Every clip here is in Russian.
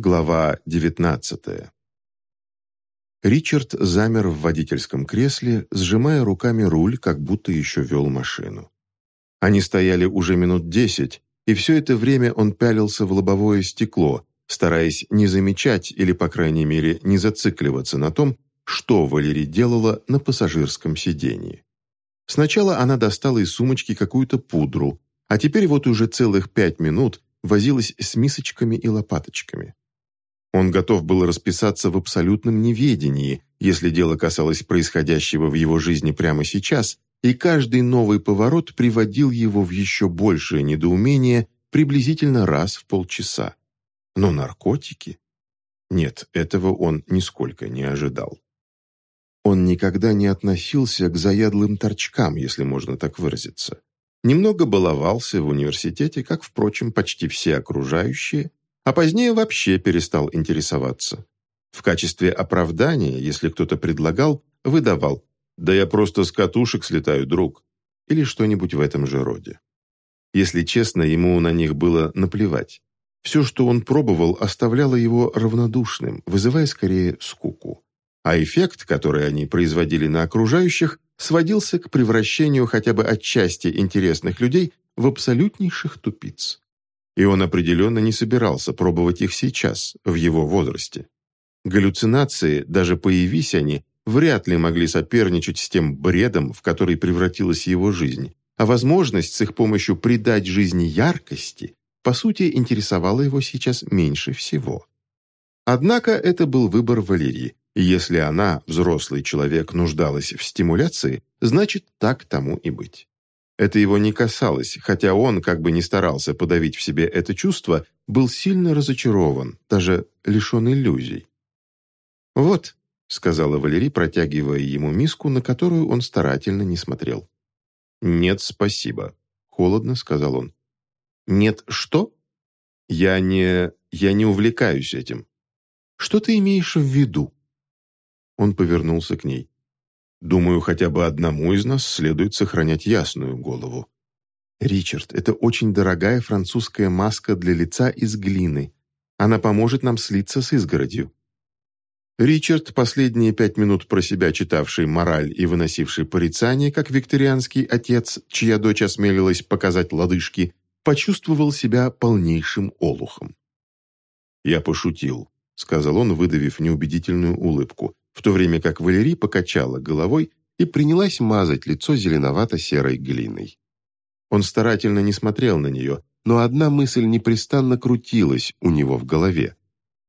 Глава 19 Ричард замер в водительском кресле, сжимая руками руль, как будто еще вел машину. Они стояли уже минут десять, и все это время он пялился в лобовое стекло, стараясь не замечать или, по крайней мере, не зацикливаться на том, что Валерий делала на пассажирском сиденье. Сначала она достала из сумочки какую-то пудру, а теперь вот уже целых пять минут возилась с мисочками и лопаточками. Он готов был расписаться в абсолютном неведении, если дело касалось происходящего в его жизни прямо сейчас, и каждый новый поворот приводил его в еще большее недоумение приблизительно раз в полчаса. Но наркотики? Нет, этого он нисколько не ожидал. Он никогда не относился к заядлым торчкам, если можно так выразиться. Немного баловался в университете, как, впрочем, почти все окружающие, а позднее вообще перестал интересоваться. В качестве оправдания, если кто-то предлагал, выдавал «Да я просто с катушек слетаю, друг» или что-нибудь в этом же роде. Если честно, ему на них было наплевать. Все, что он пробовал, оставляло его равнодушным, вызывая скорее скуку. А эффект, который они производили на окружающих, сводился к превращению хотя бы отчасти интересных людей в абсолютнейших тупиц и он определенно не собирался пробовать их сейчас, в его возрасте. Галлюцинации, даже появись они, вряд ли могли соперничать с тем бредом, в который превратилась его жизнь, а возможность с их помощью придать жизни яркости, по сути, интересовала его сейчас меньше всего. Однако это был выбор Валерии, и если она, взрослый человек, нуждалась в стимуляции, значит, так тому и быть. Это его не касалось, хотя он, как бы ни старался подавить в себе это чувство, был сильно разочарован, даже лишен иллюзий. «Вот», — сказала Валерий, протягивая ему миску, на которую он старательно не смотрел. «Нет, спасибо», — холодно сказал он. «Нет, что?» «Я не... я не увлекаюсь этим». «Что ты имеешь в виду?» Он повернулся к ней. Думаю, хотя бы одному из нас следует сохранять ясную голову. Ричард, это очень дорогая французская маска для лица из глины. Она поможет нам слиться с изгородью. Ричард, последние пять минут про себя читавший мораль и выносивший порицание, как викторианский отец, чья дочь осмелилась показать лодыжки, почувствовал себя полнейшим олухом. «Я пошутил», — сказал он, выдавив неубедительную улыбку в то время как Валерий покачала головой и принялась мазать лицо зеленовато-серой глиной. Он старательно не смотрел на нее, но одна мысль непрестанно крутилась у него в голове.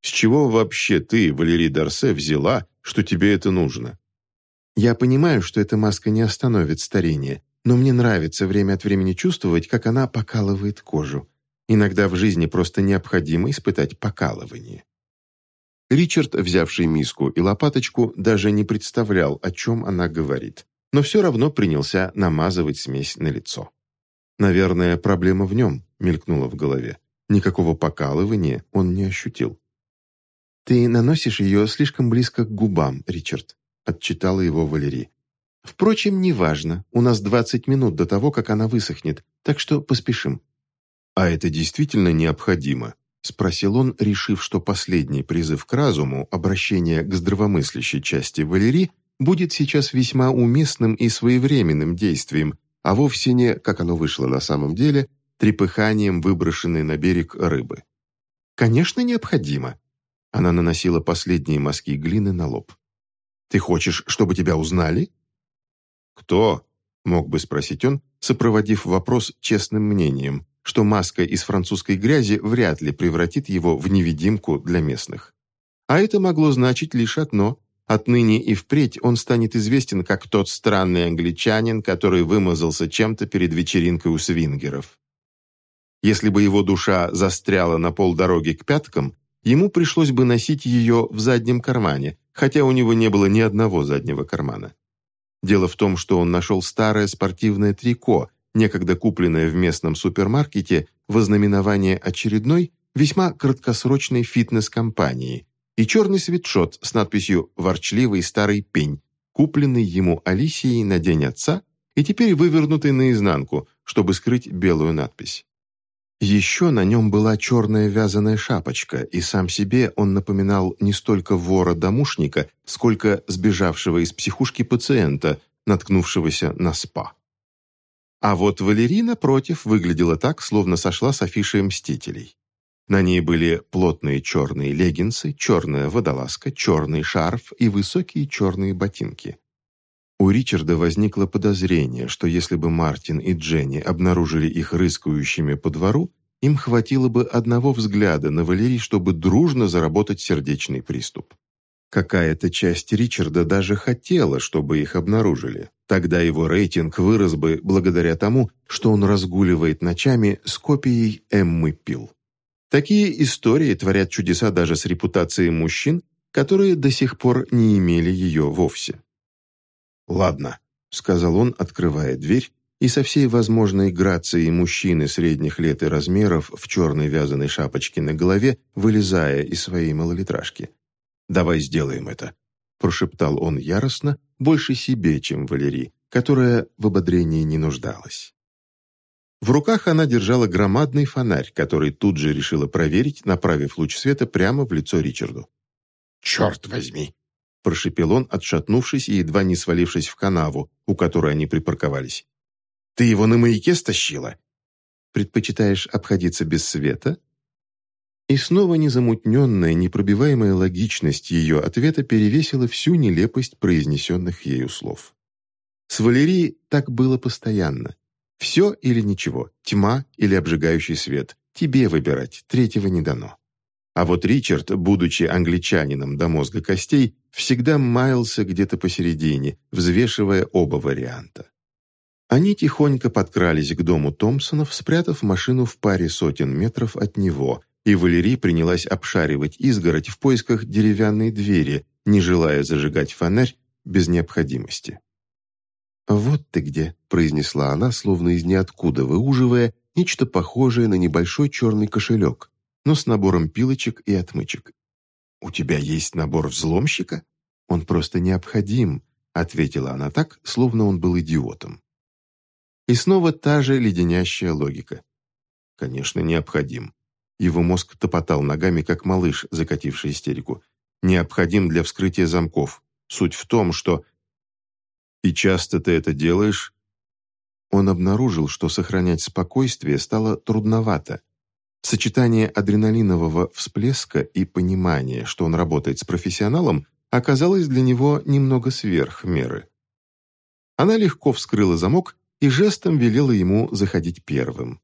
«С чего вообще ты, Валерий Дарсе, взяла, что тебе это нужно?» «Я понимаю, что эта маска не остановит старение, но мне нравится время от времени чувствовать, как она покалывает кожу. Иногда в жизни просто необходимо испытать покалывание». Ричард, взявший миску и лопаточку, даже не представлял, о чем она говорит, но все равно принялся намазывать смесь на лицо. «Наверное, проблема в нем», — мелькнуло в голове. Никакого покалывания он не ощутил. «Ты наносишь ее слишком близко к губам, Ричард», — отчитала его Валерий. «Впрочем, неважно. У нас 20 минут до того, как она высохнет, так что поспешим». «А это действительно необходимо», — спросил он, решив, что последний призыв к разуму, обращение к здравомыслящей части Валерии, будет сейчас весьма уместным и своевременным действием, а вовсе не, как оно вышло на самом деле, трепыханием выброшенной на берег рыбы. «Конечно, необходимо». Она наносила последние мазки глины на лоб. «Ты хочешь, чтобы тебя узнали?» «Кто?» — мог бы спросить он, сопроводив вопрос честным мнением что маска из французской грязи вряд ли превратит его в невидимку для местных. А это могло значить лишь одно. Отныне и впредь он станет известен как тот странный англичанин, который вымазался чем-то перед вечеринкой у свингеров. Если бы его душа застряла на полдороги к пяткам, ему пришлось бы носить ее в заднем кармане, хотя у него не было ни одного заднего кармана. Дело в том, что он нашел старое спортивное трико, некогда купленное в местном супермаркете во знаменование очередной, весьма краткосрочной фитнес-компании, и черный свитшот с надписью «Ворчливый старый пень», купленный ему Алисией на День Отца и теперь вывернутый наизнанку, чтобы скрыть белую надпись. Еще на нем была черная вязаная шапочка, и сам себе он напоминал не столько вора-домушника, сколько сбежавшего из психушки пациента, наткнувшегося на спа. А вот Валерина, против, выглядела так, словно сошла с афиши «Мстителей». На ней были плотные черные леггинсы, черная водолазка, черный шарф и высокие черные ботинки. У Ричарда возникло подозрение, что если бы Мартин и Дженни обнаружили их рыскающими по двору, им хватило бы одного взгляда на Валерий, чтобы дружно заработать сердечный приступ. Какая-то часть Ричарда даже хотела, чтобы их обнаружили. Тогда его рейтинг вырос бы благодаря тому, что он разгуливает ночами с копией Эммы Пил. Такие истории творят чудеса даже с репутацией мужчин, которые до сих пор не имели ее вовсе. «Ладно», — сказал он, открывая дверь, и со всей возможной грацией мужчины средних лет и размеров в черной вязаной шапочке на голове, вылезая из своей малолитражки. «Давай сделаем это», — прошептал он яростно, больше себе, чем Валерий, которая в ободрении не нуждалась. В руках она держала громадный фонарь, который тут же решила проверить, направив луч света прямо в лицо Ричарду. «Черт возьми!» – прошепел он, отшатнувшись и едва не свалившись в канаву, у которой они припарковались. «Ты его на маяке стащила?» «Предпочитаешь обходиться без света?» И снова незамутненная, непробиваемая логичность ее ответа перевесила всю нелепость произнесенных ею слов. С Валерией так было постоянно. Все или ничего, тьма или обжигающий свет. Тебе выбирать, третьего не дано. А вот Ричард, будучи англичанином до мозга костей, всегда маялся где-то посередине, взвешивая оба варианта. Они тихонько подкрались к дому Томпсонов, спрятав машину в паре сотен метров от него, и Валерий принялась обшаривать изгородь в поисках деревянной двери, не желая зажигать фонарь без необходимости. «Вот ты где», — произнесла она, словно из ниоткуда выуживая нечто похожее на небольшой черный кошелек, но с набором пилочек и отмычек. «У тебя есть набор взломщика? Он просто необходим», — ответила она так, словно он был идиотом. И снова та же леденящая логика. «Конечно, необходим». Его мозг топотал ногами, как малыш, закативший истерику. «Необходим для вскрытия замков. Суть в том, что...» «И часто ты это делаешь?» Он обнаружил, что сохранять спокойствие стало трудновато, Сочетание адреналинового всплеска и понимания, что он работает с профессионалом, оказалось для него немного сверх меры. Она легко вскрыла замок и жестом велела ему заходить первым.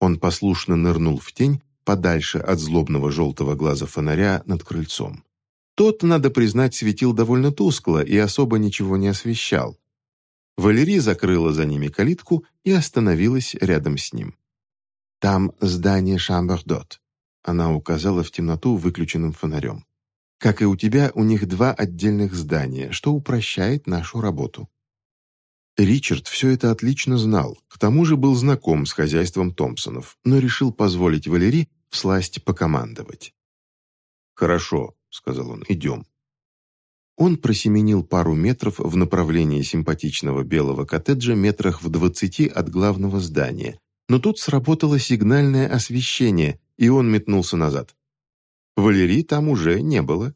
Он послушно нырнул в тень, подальше от злобного желтого глаза фонаря над крыльцом. Тот, надо признать, светил довольно тускло и особо ничего не освещал. Валерий закрыла за ними калитку и остановилась рядом с ним. «Там здание Шамбердот», — она указала в темноту выключенным фонарем. «Как и у тебя, у них два отдельных здания, что упрощает нашу работу». Ричард все это отлично знал, к тому же был знаком с хозяйством Томпсонов, но решил позволить Валерии всласть покомандовать. «Хорошо», — сказал он, — «идем». Он просеменил пару метров в направлении симпатичного белого коттеджа метрах в двадцати от главного здания, но тут сработало сигнальное освещение, и он метнулся назад. Валерии там уже не было.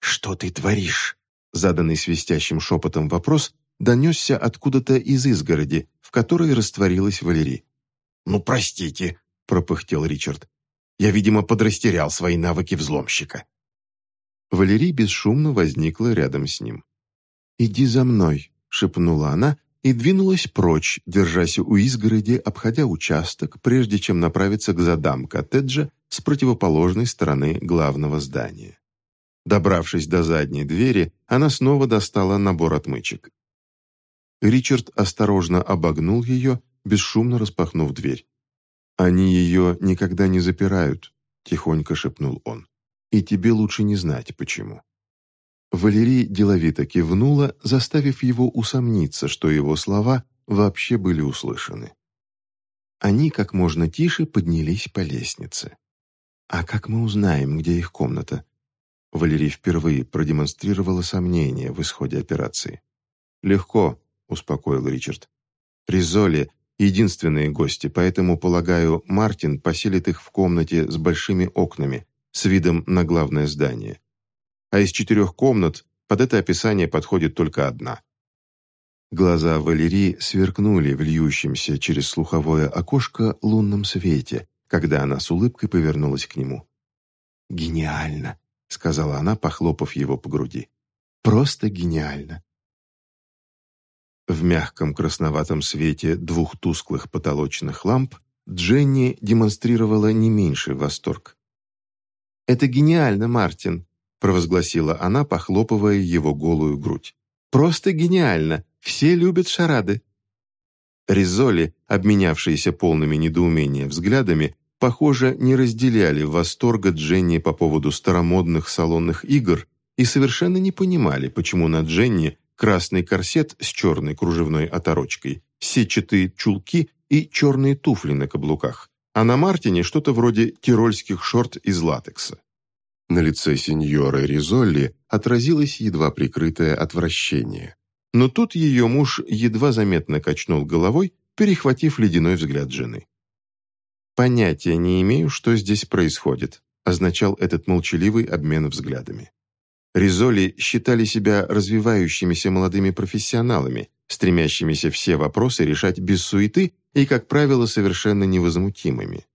«Что ты творишь?» Заданный свистящим шепотом вопрос донесся откуда-то из изгороди, в которой растворилась Валерий. «Ну, простите», — пропыхтел Ричард. «Я, видимо, подрастерял свои навыки взломщика». Валерий бесшумно возникла рядом с ним. «Иди за мной», — шепнула она и двинулась прочь, держась у изгороди, обходя участок, прежде чем направиться к задам коттеджа с противоположной стороны главного здания. Добравшись до задней двери, она снова достала набор отмычек. Ричард осторожно обогнул ее, бесшумно распахнув дверь. «Они ее никогда не запирают», — тихонько шепнул он. «И тебе лучше не знать, почему». Валерий деловито кивнула, заставив его усомниться, что его слова вообще были услышаны. Они как можно тише поднялись по лестнице. «А как мы узнаем, где их комната?» Валерий впервые продемонстрировала сомнение в исходе операции. «Легко», — успокоил Ричард. «Ризоли, единственные гости, поэтому, полагаю, Мартин поселит их в комнате с большими окнами, с видом на главное здание. А из четырех комнат под это описание подходит только одна. Глаза Валерии сверкнули в льющемся через слуховое окошко лунном свете, когда она с улыбкой повернулась к нему. «Гениально!» — сказала она, похлопав его по груди. «Просто гениально!» В мягком красноватом свете двух тусклых потолочных ламп Дженни демонстрировала не меньший восторг. «Это гениально, Мартин!» — провозгласила она, похлопывая его голую грудь. «Просто гениально! Все любят шарады!» Ризоли, обменявшиеся полными недоумения взглядами, похоже, не разделяли восторга Дженни по поводу старомодных салонных игр и совершенно не понимали, почему на Дженни красный корсет с черной кружевной оторочкой, сетчатые чулки и черные туфли на каблуках, а на Мартине что-то вроде тирольских шорт из латекса. На лице сеньоры Ризолли отразилось едва прикрытое отвращение. Но тут ее муж едва заметно качнул головой, перехватив ледяной взгляд жены. «Понятия не имею, что здесь происходит», означал этот молчаливый обмен взглядами. Ризоли считали себя развивающимися молодыми профессионалами, стремящимися все вопросы решать без суеты и, как правило, совершенно невозмутимыми.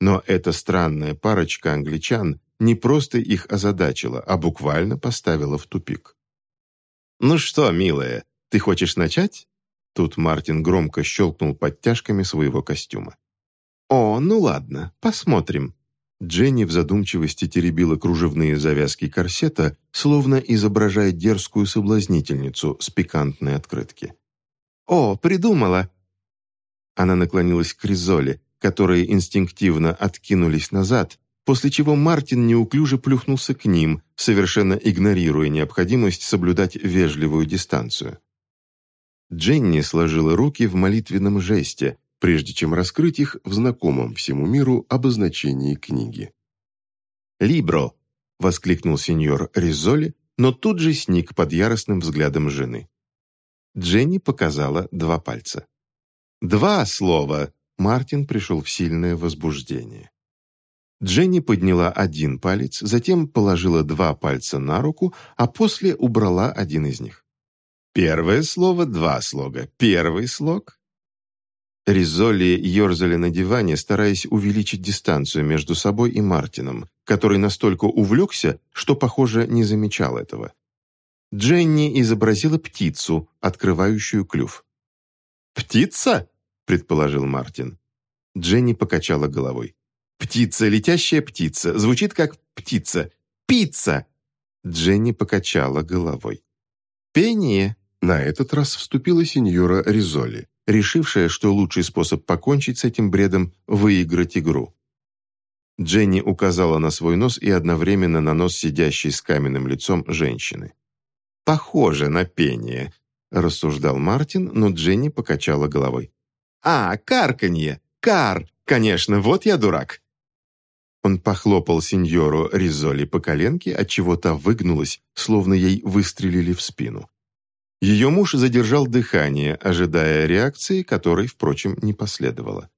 Но эта странная парочка англичан не просто их озадачила, а буквально поставила в тупик. «Ну что, милая, ты хочешь начать?» Тут Мартин громко щелкнул подтяжками своего костюма. «О, ну ладно, посмотрим», Дженни в задумчивости теребила кружевные завязки корсета, словно изображая дерзкую соблазнительницу с пикантной открытки. «О, придумала!» Она наклонилась к Ризоле, которые инстинктивно откинулись назад, после чего Мартин неуклюже плюхнулся к ним, совершенно игнорируя необходимость соблюдать вежливую дистанцию. Дженни сложила руки в молитвенном жесте, прежде чем раскрыть их в знакомом всему миру обозначении книги. «Либро!» — воскликнул сеньор Ризоли, но тут же сник под яростным взглядом жены. Дженни показала два пальца. «Два слова!» — Мартин пришел в сильное возбуждение. Дженни подняла один палец, затем положила два пальца на руку, а после убрала один из них. Первое слово — два слога. Первый слог Ризоли ерзали на диване, стараясь увеличить дистанцию между собой и Мартином, который настолько увлекся, что, похоже, не замечал этого. Дженни изобразила птицу, открывающую клюв. «Птица?» – предположил Мартин. Дженни покачала головой. «Птица, летящая птица, звучит как птица. Пицца!» Дженни покачала головой. «Пение!» – на этот раз вступила сеньора Ризоли решившая, что лучший способ покончить с этим бредом – выиграть игру. Дженни указала на свой нос и одновременно на нос сидящей с каменным лицом женщины. «Похоже на пение», – рассуждал Мартин, но Дженни покачала головой. «А, карканье! Кар! Конечно, вот я дурак!» Он похлопал сеньору Ризоли по коленке, отчего та выгнулась, словно ей выстрелили в спину. Ее муж задержал дыхание, ожидая реакции, которой, впрочем, не последовало.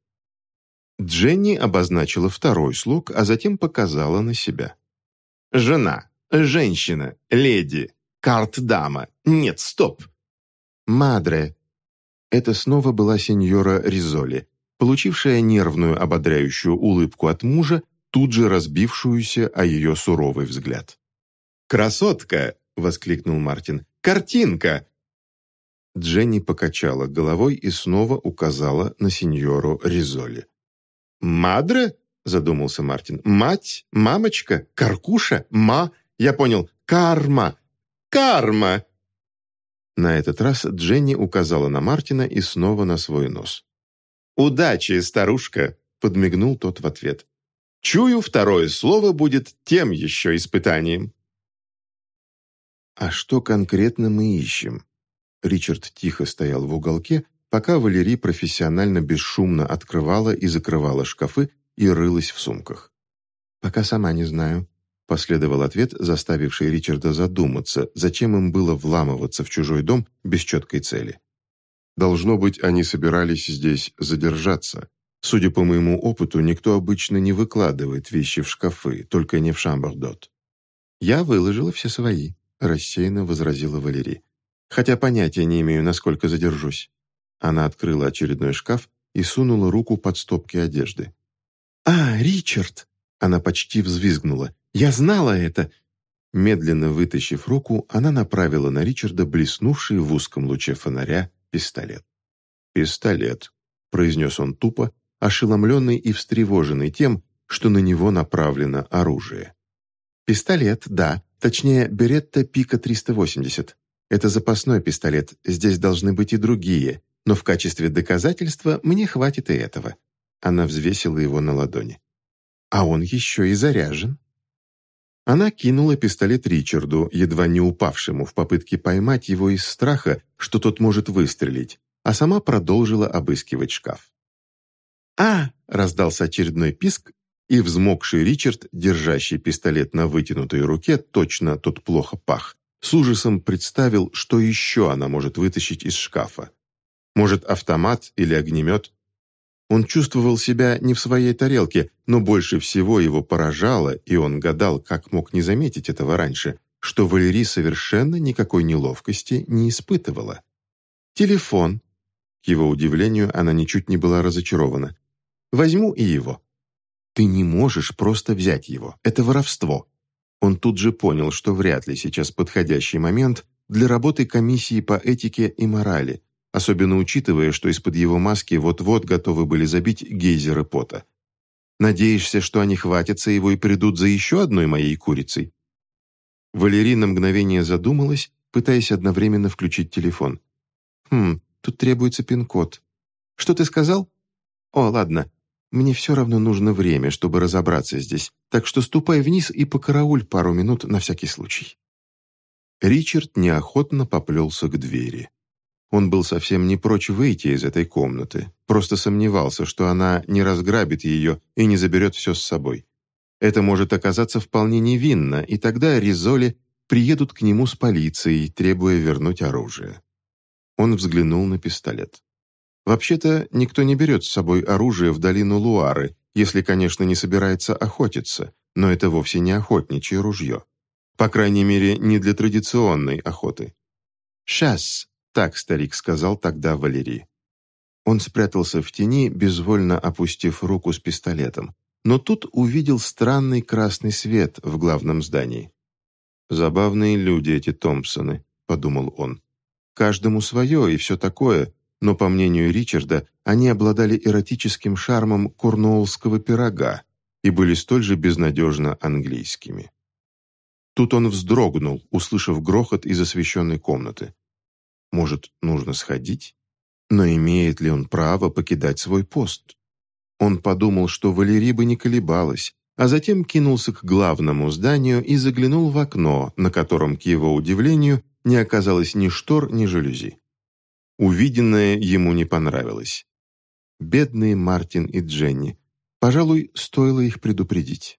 Дженни обозначила второй слог, а затем показала на себя. «Жена, женщина, леди, карт-дама. Нет, стоп!» «Мадре». Это снова была сеньора Ризоли, получившая нервную ободряющую улыбку от мужа, тут же разбившуюся о ее суровый взгляд. «Красотка!» — воскликнул Мартин. «Картинка! Дженни покачала головой и снова указала на сеньору Ризоли. «Мадре?» – задумался Мартин. «Мать? Мамочка? Каркуша? Ма? Я понял. Карма! Карма!» На этот раз Дженни указала на Мартина и снова на свой нос. «Удачи, старушка!» – подмигнул тот в ответ. «Чую, второе слово будет тем еще испытанием». «А что конкретно мы ищем?» Ричард тихо стоял в уголке, пока Валерий профессионально бесшумно открывала и закрывала шкафы и рылась в сумках. «Пока сама не знаю», — последовал ответ, заставивший Ричарда задуматься, зачем им было вламываться в чужой дом без четкой цели. Должно быть, они собирались здесь задержаться. Судя по моему опыту, никто обычно не выкладывает вещи в шкафы, только не в Шамбердот. «Я выложила все свои», – рассеянно возразила Валерий. «Хотя понятия не имею, насколько задержусь». Она открыла очередной шкаф и сунула руку под стопки одежды. «А, Ричард!» Она почти взвизгнула. «Я знала это!» Медленно вытащив руку, она направила на Ричарда блеснувший в узком луче фонаря пистолет. «Пистолет», — произнес он тупо, ошеломленный и встревоженный тем, что на него направлено оружие. «Пистолет, да. Точнее, Беретта Пика 380. Это запасной пистолет, здесь должны быть и другие, но в качестве доказательства мне хватит и этого». Она взвесила его на ладони. «А он еще и заряжен». Она кинула пистолет Ричарду, едва не упавшему в попытке поймать его из страха, что тот может выстрелить, а сама продолжила обыскивать шкаф. «А!» – раздался очередной писк, и взмокший Ричард, держащий пистолет на вытянутой руке, точно тот плохо пах, с ужасом представил, что еще она может вытащить из шкафа. Может, автомат или огнемет? Он чувствовал себя не в своей тарелке, но больше всего его поражало, и он гадал, как мог не заметить этого раньше, что Валерий совершенно никакой неловкости не испытывала. «Телефон». К его удивлению, она ничуть не была разочарована. «Возьму и его». «Ты не можешь просто взять его. Это воровство». Он тут же понял, что вряд ли сейчас подходящий момент для работы комиссии по этике и морали, особенно учитывая, что из-под его маски вот-вот готовы были забить гейзеры пота. «Надеешься, что они хватятся его и придут за еще одной моей курицей?» Валерий на мгновение задумалась, пытаясь одновременно включить телефон. «Хм, тут требуется пин-код. Что ты сказал?» «О, ладно. Мне все равно нужно время, чтобы разобраться здесь, так что ступай вниз и покарауль пару минут на всякий случай». Ричард неохотно поплелся к двери. Он был совсем не прочь выйти из этой комнаты, просто сомневался, что она не разграбит ее и не заберет все с собой. Это может оказаться вполне невинно, и тогда Ризоли приедут к нему с полицией, требуя вернуть оружие. Он взглянул на пистолет. Вообще-то, никто не берет с собой оружие в долину Луары, если, конечно, не собирается охотиться, но это вовсе не охотничье ружье. По крайней мере, не для традиционной охоты. «Сейчас», так старик сказал тогда Валерий. Он спрятался в тени, безвольно опустив руку с пистолетом, но тут увидел странный красный свет в главном здании. «Забавные люди эти Томпсоны», — подумал он. «Каждому свое и все такое, но, по мнению Ричарда, они обладали эротическим шармом корнуоллского пирога и были столь же безнадежно английскими». Тут он вздрогнул, услышав грохот из освещенной комнаты. Может, нужно сходить? Но имеет ли он право покидать свой пост? Он подумал, что Валерий бы не колебалась, а затем кинулся к главному зданию и заглянул в окно, на котором, к его удивлению, не оказалось ни штор, ни жалюзи. Увиденное ему не понравилось. Бедные Мартин и Дженни. Пожалуй, стоило их предупредить.